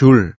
줄.